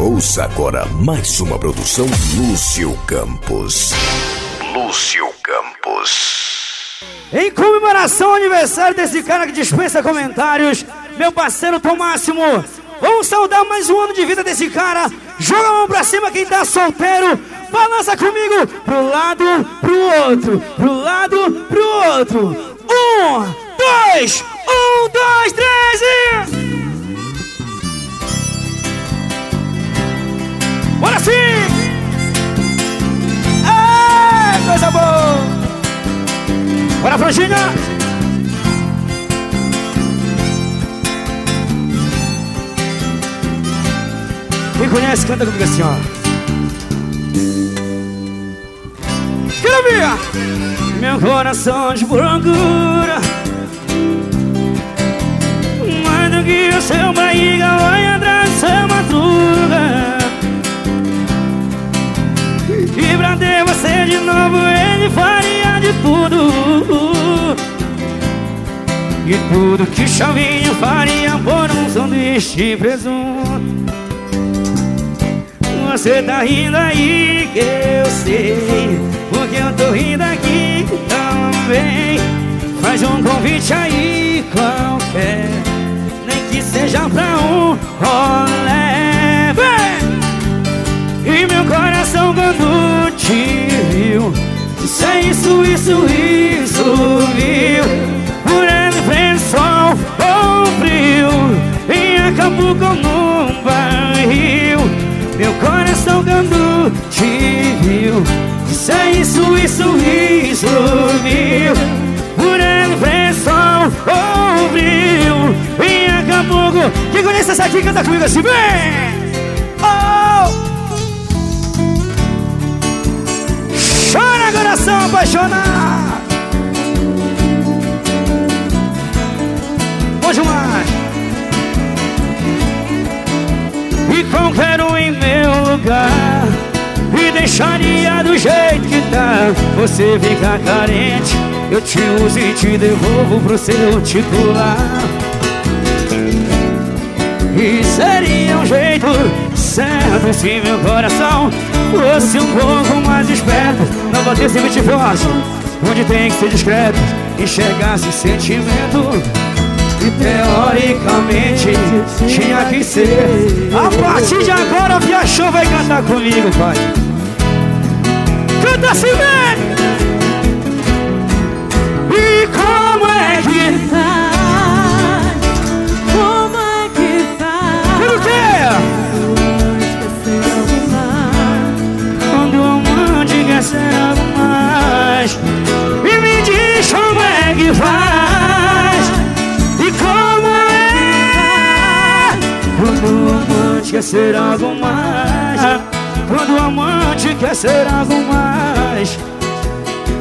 Ouça agora mais uma produção Lúcio Campos. Lúcio Campos. Em comemoração ao aniversário desse cara que dispensa comentários, meu parceiro Tomássimo, vamos saudar mais um ano de vida desse cara. Joga a mão pra cima quem tá solteiro. Balança comigo pro lado, pro outro, pro lado, pro outro. Um, dois, um, dois, três e. Bora sim! É, coisa boa! Bora, Franjinha! Quem conhece, canta comigo assim, ó. Quero ver! Meu coração de procura Mais do que o seu barriga de novo ele faria de tudo. E tudo que Chavinho faria por um sanduíche de presunto. Você tá rindo aí que eu sei Porque eu tô rindo aqui também. Faz um convite aí qualquer Nem que seja pra um Vem! E meu coração quando te Isso é isso, isso, isso, viu? Frente sol ou frio E acabou com um barril. Meu coração quando te viu Isso é isso, isso, isso, viu? Por ele pressão ouviu E Acapulco. Quem conhece essa aqui canta comigo assim, vem! Coração apaixonado Bom demais E qualquer um em meu lugar E deixaria do jeito que tá. Você fica carente Eu te uso e te devolvo pro seu titular. E seria um jeito certo Se meu coração. Fosse um pouco mais esperto Não batesse mente forte Onde tem que ser discreto Enxergasse sentimento. E teoricamente tinha que ser. A partir de agora a Viachou vai cantar comigo, pai. Canta assim, velho! Amante quer ser algo mais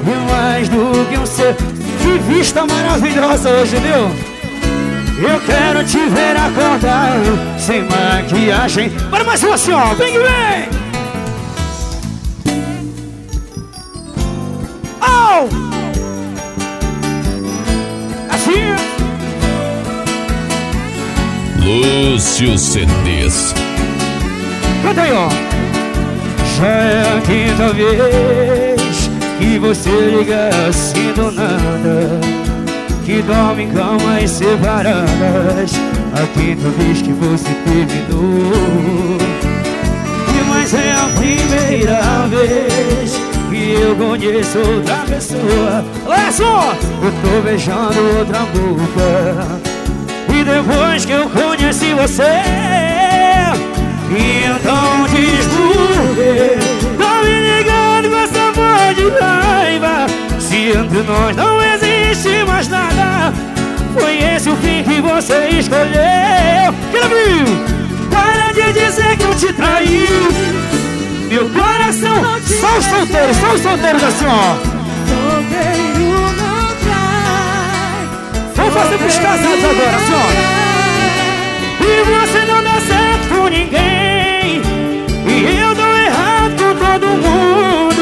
E mais do que um ser Que vista maravilhosa hoje, viu? Eu quero te ver acordar Sem maquiagem Bora mais uma assim, ó Vem vem Oh! Assim Lúcio CDs. Canta aí, ó Já é a quinta vez Que você liga assim do nada Que dorme em camas separadas A quinta vez que você terminou mas é a primeira vez Que eu conheço outra pessoa Olha só! Eu tô beijando outra boca e depois que eu conheci você Então por Tá me ligando com essa voz de raiva. Se entre nós não existe mais nada Foi esse o fim que você escolheu. Quero abrir. Para de dizer que eu te traí. Meu coração Só os solteiros, só os solteiros assim ó. Solteiro não trai. Vamos fazer pros casados agora, assim ó. E você não dá certo com ninguém. E eu dou errado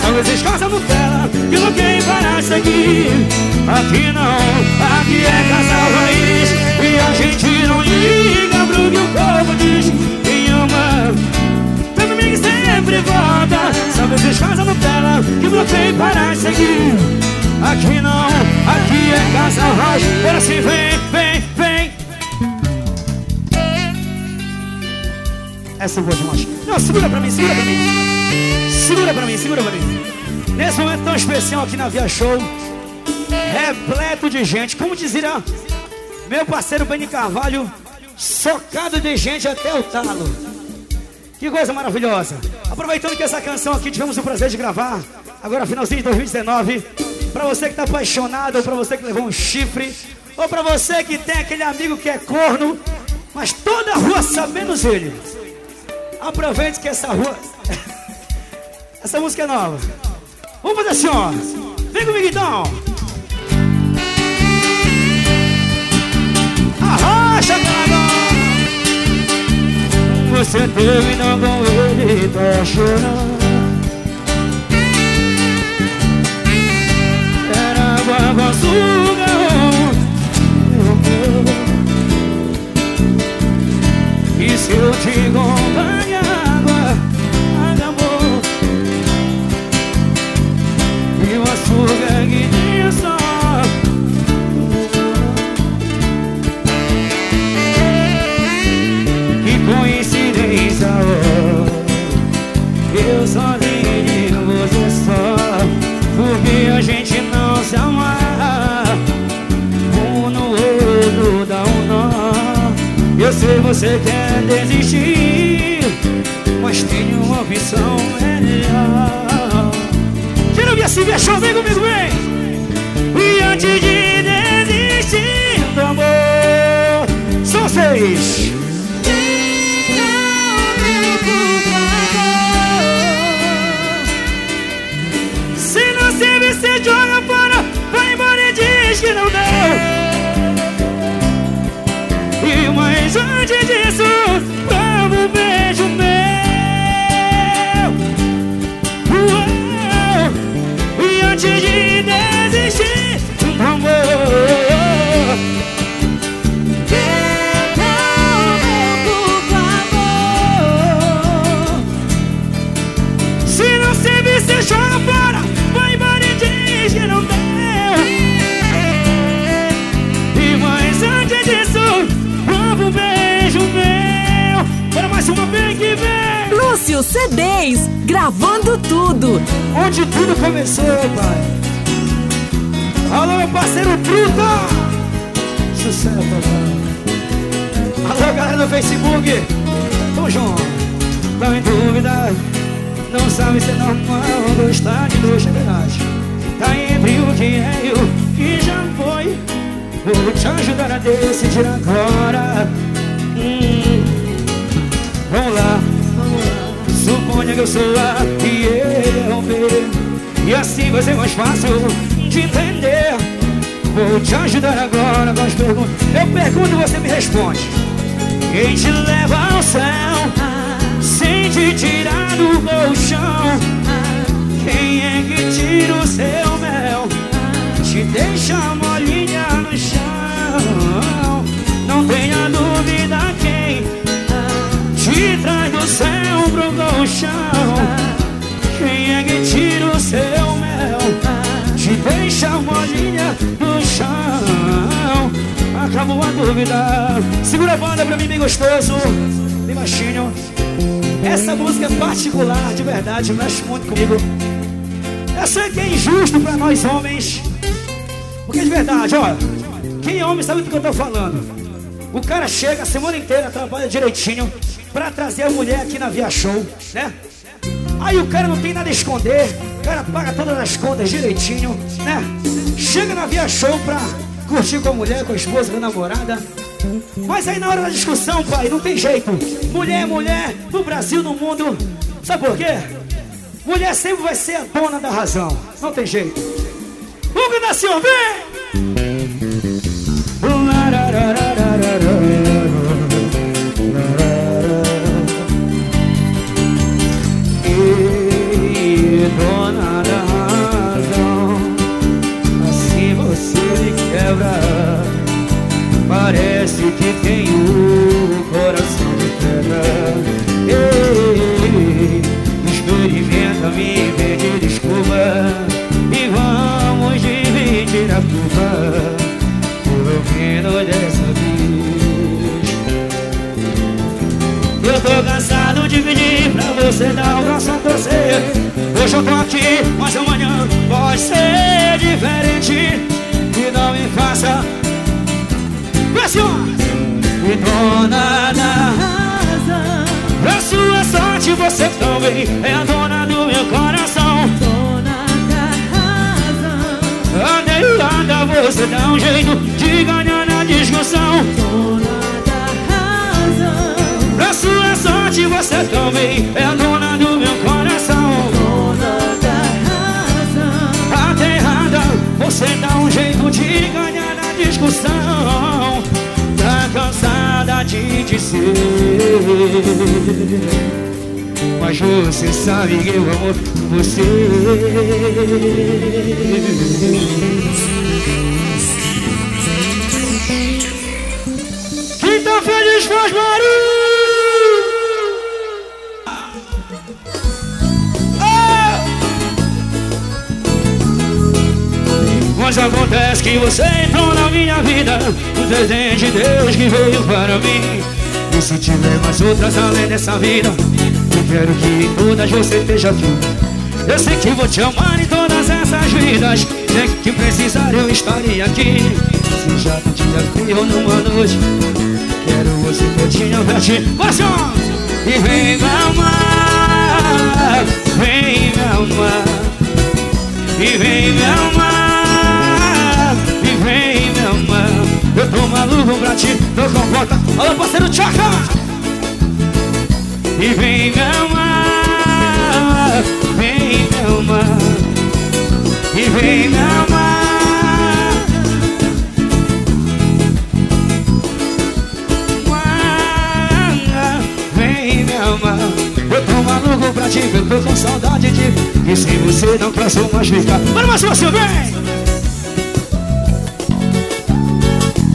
Só vezes casa Nutella, que quer parar isso aqui. Não, aqui é casal raiz. E a gente não liga pro que o povo diz. Quem ama, também sempre volta. Só vezes casa Nutella, que quer parar isso aqui. Não, aqui é casal raiz. Agora sim, vem, vem, vem. Essa eu vou demais. Não, segura pra mim, segura pra mim. Segura pra mim, segura pra mim. Nesse momento tão especial aqui na Via Show, repleto de gente, como dizia meu parceiro Benny Carvalho, socado de gente até o talo. Que coisa maravilhosa. Aproveitando que essa canção aqui tivemos o prazer de gravar, agora finalzinho de 2019, pra você que tá apaixonado, ou pra você que levou um chifre, ou pra você que tem aquele amigo que é corno, mas toda a rua sabe menos ele. Aproveite que essa rua. Essa música é nova. Vamos fazer assim, ó. Vem comigo então. Arrocha, cara. Você terminou com ele e tá chorando. Era água com açúcar. E se eu te comprar Eu sozinho, você só Porque a gente não se amar Um no outro dá um nó. Eu sei você quer desistir Mas tem uma opção melhor Se show, vem comigo, vem. E antes de desistir do amor São vocês Se não serve, você joga fora Vai embora e diz que não deu. E mas antes disso Vamos um antes de desistir. Do amor Se não serve, você joga fora. Vai embora e diz que não deu E mais antes disso um beijo meu. Bora mais uma vez CDs, gravando tudo. Onde tudo começou, pai. Alô, meu parceiro Truta! Sucesso, papai Alô, galera do Facebook. Tamo junto. Tão em dúvida Não sabe se é normal Gostar de dois verdade Tá entre o que é e o que já foi. Vou te ajudar a decidir agora. Hum, Vamos meu celular e ele é o meu E assim vai ser mais fácil de entender. Vou te ajudar agora com as perguntas. Eu pergunto e você me responde. Quem te leva ao céu Sem te tirar do colchão? Quem é que tira o seu mel Te deixa molinha no chão colchão Quem é que tira o seu mel? Te deixa molinha no chão. Acabou a dúvida. Segura a banda pra mim bem gostoso. Bem baixinho. Essa música é particular, de verdade Mexe muito comigo. Eu sei que é injusto pra nós homens. Porque de verdade, ó Quem é homem sabe do que eu tô falando. O cara chega a semana inteira Trabalha direitinho Pra trazer a mulher aqui na Via Show, né? Aí o cara não tem nada a esconder, o cara paga todas as contas direitinho, né? Chega na Via Show pra curtir com a mulher, com a esposa, com a namorada. Mas aí na hora da discussão, pai, não tem jeito. Mulher é mulher, no Brasil, no mundo. Sabe por quê? Mulher sempre vai ser a dona da razão. Não tem jeito. Hugo da Silva, vem! Você dá um jeito de ganhar na discussão. Dona da razão, Pra sua sorte você também é a dona do meu coração. Dona da razão. Tá errada, você dá um jeito de ganhar na discussão. Tá cansada de dizer Mas você sabe que eu amo você faz barulho Mas acontece que você entrou na minha vida O presente de Deus que veio para mim. E se tiver mais outras além dessa vida Eu quero que em todas você esteja aqui Eu sei que vou te amar em todas essas vidas Sei que precisar eu estaria aqui. Se já frio ou numa noite Quero você todinha Vai, senhor! E vem me amar Vem me amar. E vem me amar, e vem me amar. Eu tô maluco pra ti, tô com conta Alô parceiro Tchaca E vem me amar, vem me amar. E vem me amar maluco pra ti, eu tô com saudade de E sem você não canso mais ficar Bora mais você, vem!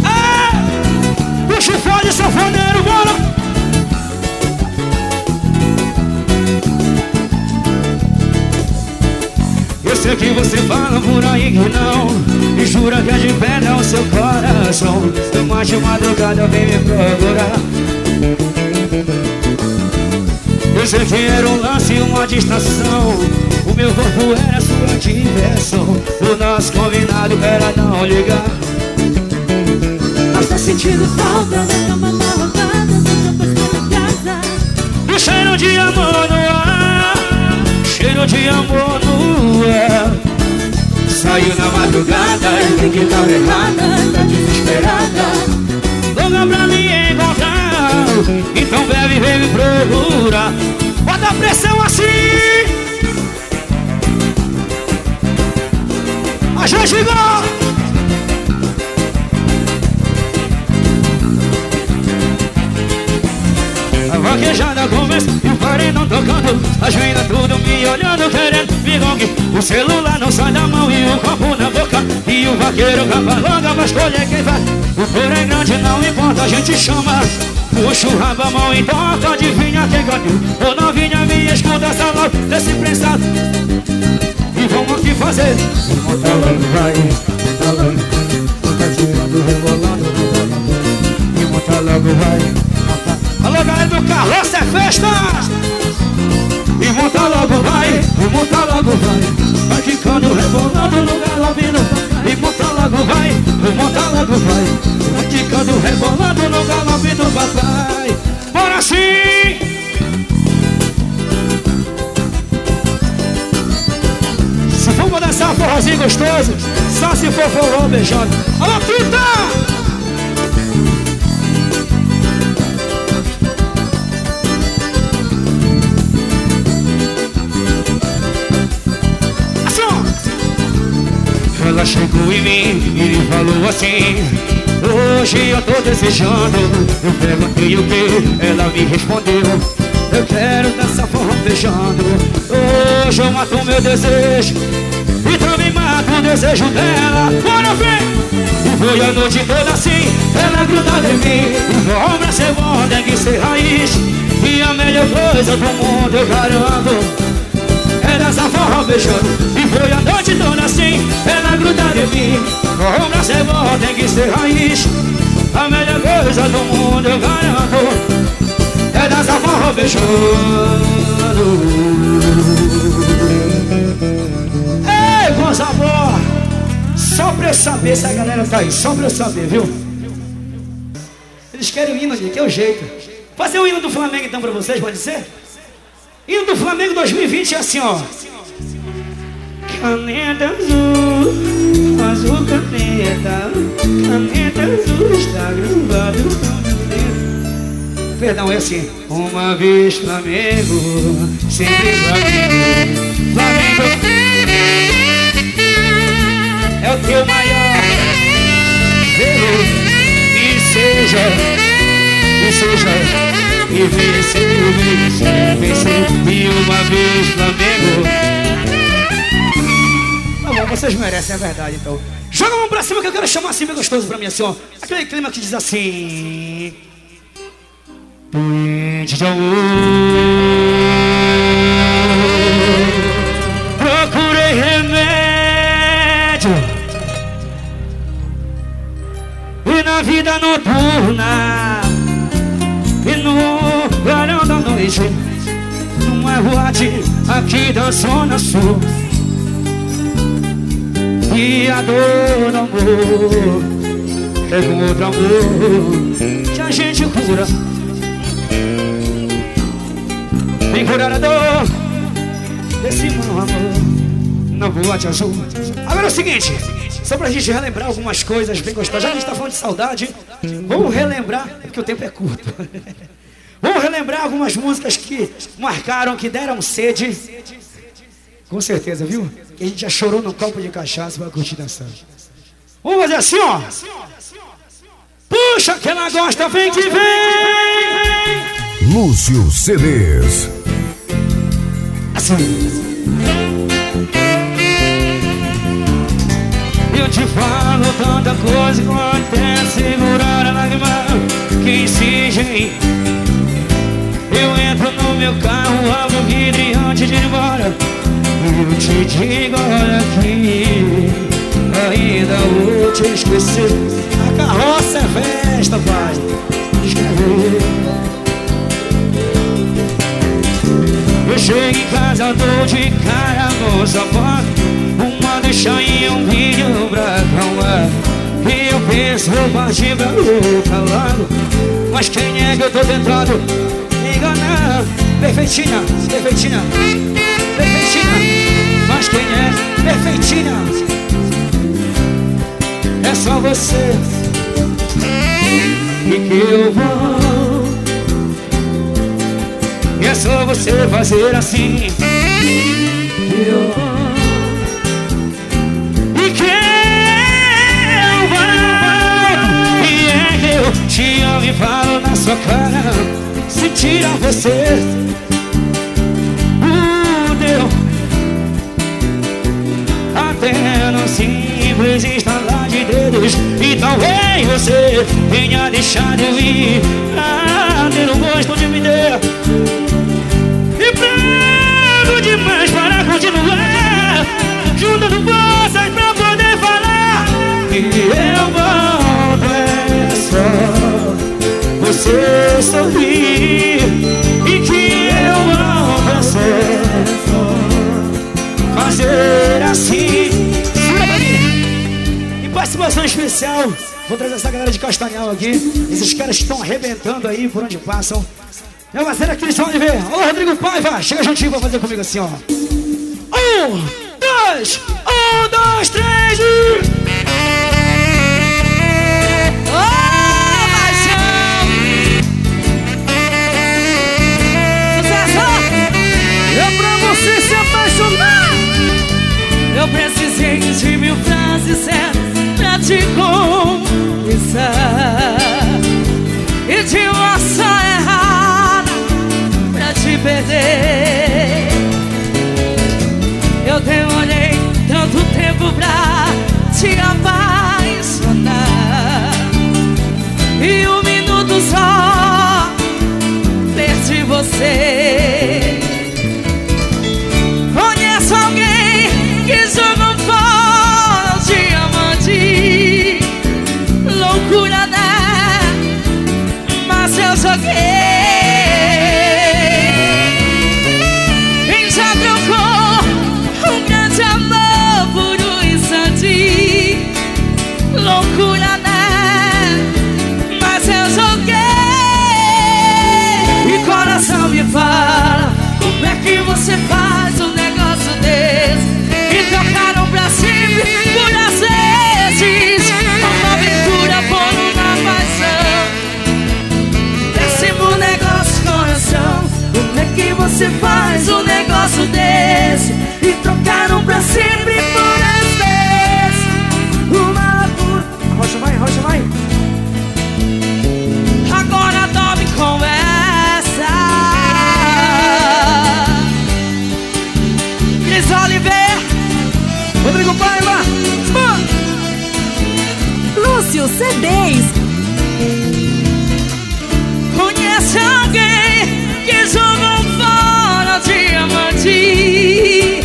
Ah! Puxa o fone, bora! Eu sei que você fala por aí que não E jura que é de pedra o seu coração Mas de madrugada vem me procurar Que era um lance uma distração. O meu corpo era sua diversão. O nosso combinado era não ligar. Mas tá sentindo falta da cama tá roubada, depois da casa. E cheiro de amor no ar Cheiro de amor no ar. Saiu na madrugada e vi que tava errada Tá desesperada. Louca pra me encontrar Então bebe vem me procurar Bota a pressão assim! A gente chegou! vaquejada começa e o paredão tocando. As meninas tudo me olhando, querendo me gongue. O celular não sai da mão e o copo na boca. E o vaqueiro capa longa vai escolher quem vai. O couro é grande, não importa, a gente chama Puxa o rabo, a mão e toca, adivinha quem ganhou? Ô novinha, me escuta essa logo desse prensado. E vamos aqui fazer? Logo, vai, logo Monta tirando, rebolando, E monta logo, vai Alô, galera do carroça é festa! E monta logo vai, e monta logo vai! Vai ficando rebolando no galopino logo vai, e monta logo vai ficando rebolando no galope do papai Bora sim! Se for pra dançar forrozinho gostoso Só se for forró beijando Alô, Tita! Chegou em mim e falou assim Hoje eu tô desejando Eu perguntei o que, ela me respondeu Eu quero dessa forma beijando Hoje eu mato o meu desejo E também mato o desejo dela. Bora ver! E foi a noite toda assim Ela grudada em mim. O pra ser bom que ser raiz E a melhor coisa do mundo eu garanto é dessa forma beijando. E foi a noite toda assim Ela grudada em mim. O braço é bom, tem que ser raiz. A melhor coisa do mundo eu garanto. É dessa forma beijando. Ei, boa. Só pra eu saber se a galera tá aí Só pra eu saber, viu? Eles querem o hino, gente, que jeito? Fazer o hino do Flamengo então pra vocês, pode ser? Hino do Flamengo 2020 é assim, ó. Caneta azul, azul caneta, caneta azul está gravado no Perdão, é assim. Uma vez Flamengo, sempre Flamengo. Flamengo é o teu maior E seja, e seja e venceu, venceu, venceu E uma vez Flamengo Tá bom, vocês merecem, é verdade então. Joga a mão pra cima que eu quero chamar assim bem gostoso pra mim assim, ó. Aquele clima que diz assim. Doente de amor. Procurei remédio. E na vida noturna no noite Numa boate aqui da Zona Sul E a dor do amor É com outro amor Que a gente cura Vem curar a dor Desse amor Na boate azul Agora é o seguinte só pra gente relembrar algumas coisas bem gostosas. Já que a gente tá falando de saudade, vamos relembrar, porque o tempo é curto. Relembrar algumas músicas que marcaram, que deram sede. Com certeza, viu? Que a gente já chorou no copo de cachaça pra curtir dançar. Vamos fazer assim, ó. Puxa que ela gosta, vem que vem! Lúcio CDs. Assim. Eu te falo tanta coisa com até segurar a lágrima te digo, olha aqui Ainda vou te esquecer. A carroça é festa, pai. Eu chego em casa, dou de cara no sapato deixa em um vídeo pra acalmar. E eu penso, vou partir pra outro lado. Mas quem é que eu tô tentando? Enganar? Perfeitinha, perfeitinha, perfeitinha Mas quem é? Perfeitinha? É só você. E que eu vou. E é só você fazer assim. Eu E que eu volto E é que eu te amo e falo na sua cara. Se tira você deixar de vir Ah, ter o gosto de me ter. E bravo demais para continuar. Juntando forças pra poder falar E eu volto é só Você sorrir E que eu volto é só Fazer assim. Mim. E participação especial Vou trazer essa galera de Castanhal aqui Esses caras estão arrebentando aí por onde passam meu parceiro aqui, só ver. Ô, Rodrigo Paiva, chega juntinho pra fazer comigo assim, ó. Um, dois, um, dois, três e... CDs. Conhece alguém que jogou fora diamante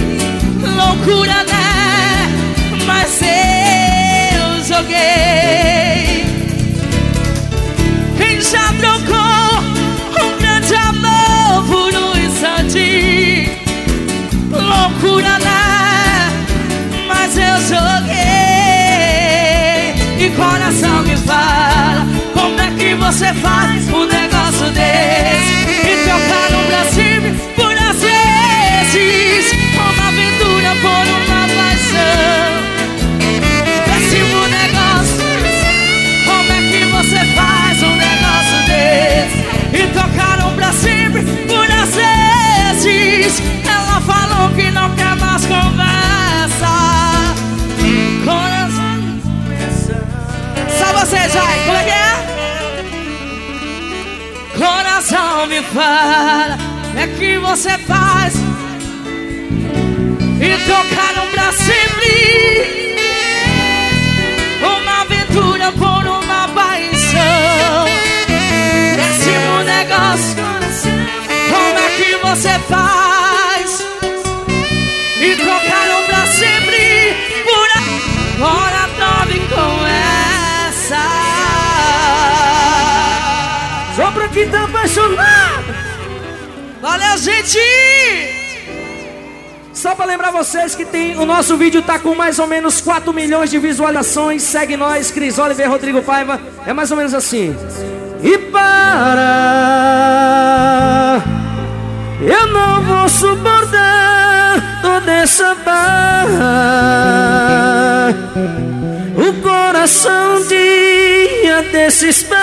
Loucura, né? Mas eu joguei Quem já trocou você faz um negócio desse. E trocar um pra sempre por às vezes Uma aventura por uma paixão. Péssimo negócio. Como é que você faz um negócio desse? E trocaram pra sempre por às vezes me fala é que você faz quem tá apaixonado. Valeu, gente! Só pra lembrar vocês que tem, o nosso vídeo tá com mais ou menos 4 milhões de visualizações. Segue nós, Cris Oliver, Rodrigo Paiva. É mais ou menos assim. E para, eu não vou suportar toda essa barra. Coração dia desses para.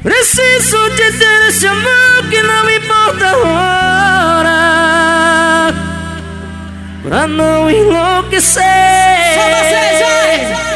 Preciso dizer esse amor que não importa a hora Pra não enlouquecer Só vocês, vai!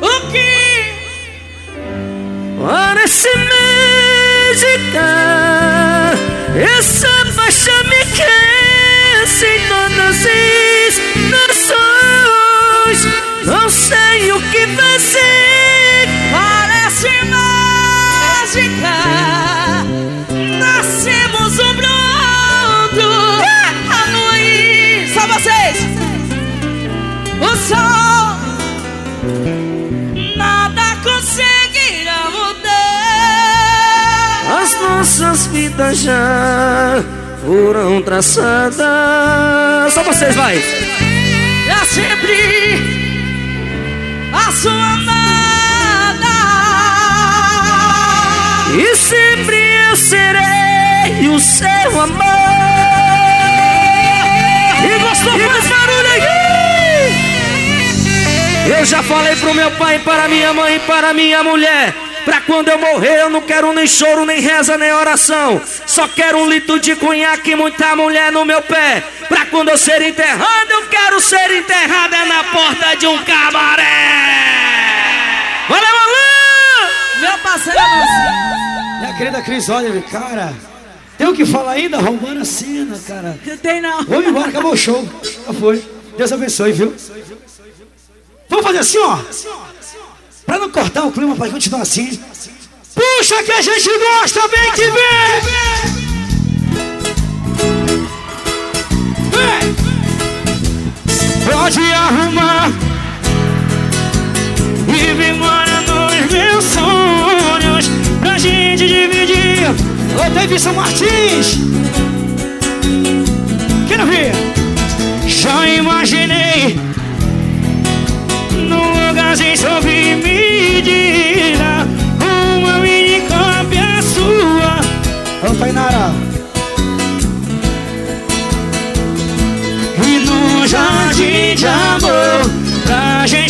O que? Parece música Essa paixão me cresce em todas as nações Não sei o que fazer. Parece mágica nossas vidas já foram traçadas Só vocês, vai! Pra sempre a sua amada E sempre eu serei o seu amor E gostou, faz barulho aí! Eu já falei pro meu pai, para minha mãe e para minha mulher. Pra quando eu morrer, eu não quero nem choro, nem reza, nem oração. Só quero um litro de cunhaque e muita mulher no meu pé. Pra quando eu ser enterrado, eu quero ser enterrado é na porta de um cabaré. Valeu, Alan! Meu parceiro Minha querida Cris Oliver, cara Tem o que falar ainda? Roubando a cena, cara Não tem não. Vamos embora, acabou o show Já foi Deus abençoe, viu? Vamos fazer assim, ó Pra não cortar o clima, pra continuar assim Puxa que a gente gosta, bem que vem! Vem! Pode arrumar E vem nos meus sonhos Pra gente dividir Ô Davidson Martins Quero ver Já imaginei Sem sob medida Uma mini cópia sua. Ô Tainara E num jardim de amor Pra gente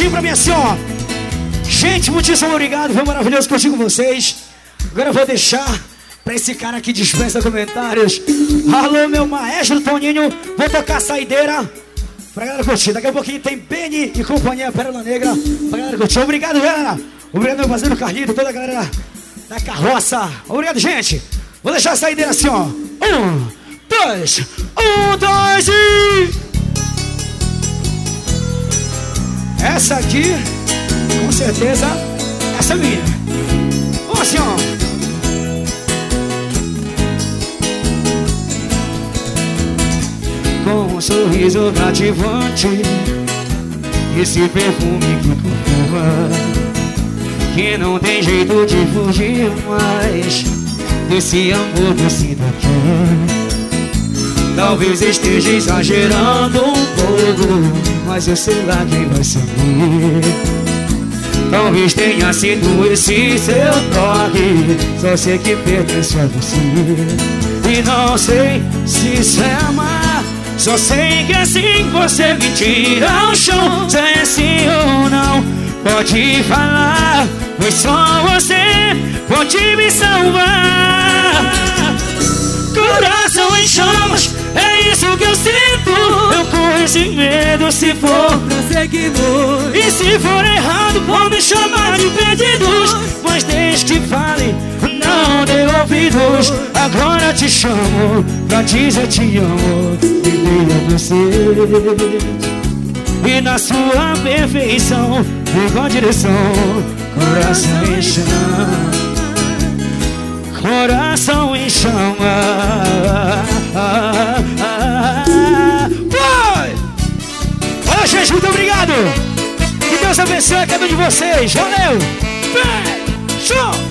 baixinho pra mim assim, ó Gente, muitíssimo obrigado, foi maravilhoso curtir com vocês. Agora eu vou deixar pra esse cara que dispensa comentários. Alô, meu maestro Toninho, vou tocar saideira pra galera curtir. Daqui a pouquinho tem Benny e companhia Pérola Negra pra galera curtir. Obrigado, galera. Obrigado, meu parceiro Carlito, toda a galera da carroça. Obrigado, gente. Vou deixar a saideira assim, ó. Um, dois, um, dois e. Essa aqui, com certeza, essa é minha. Assim, ó. Com um sorriso cativante, esse perfume que perfuma, que não tem jeito de fugir mais desse amor que eu sinto aqui. Talvez esteja exagerando um pouco, mas eu sei lá quem vai saber. Talvez tenha sido esse seu toque, só sei que pertence a você. E não sei se isso é amar, só sei que assim você me tira ao chão. Se é sim ou não, pode falar, foi só você, pode me salvar. Coração em chamas, é isso que eu sinto. Eu corro esse medo se for Prosseguimos. e se for errado, pode me chamar de perdidos. Mas desde que fale, não dê ouvidos. Agora te chamo pra dizer te amo E dei a você e na sua perfeição Igual direção Coração em chama Coração em chama Vai! Olha gente, muito obrigado Que Deus abençoe cada um de vocês Valeu! Show!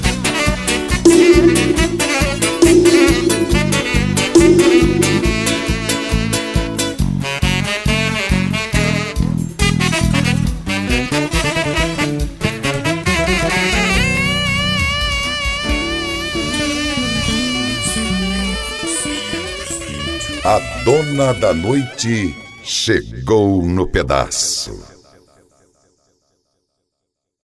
A dona da noite chegou no pedaço.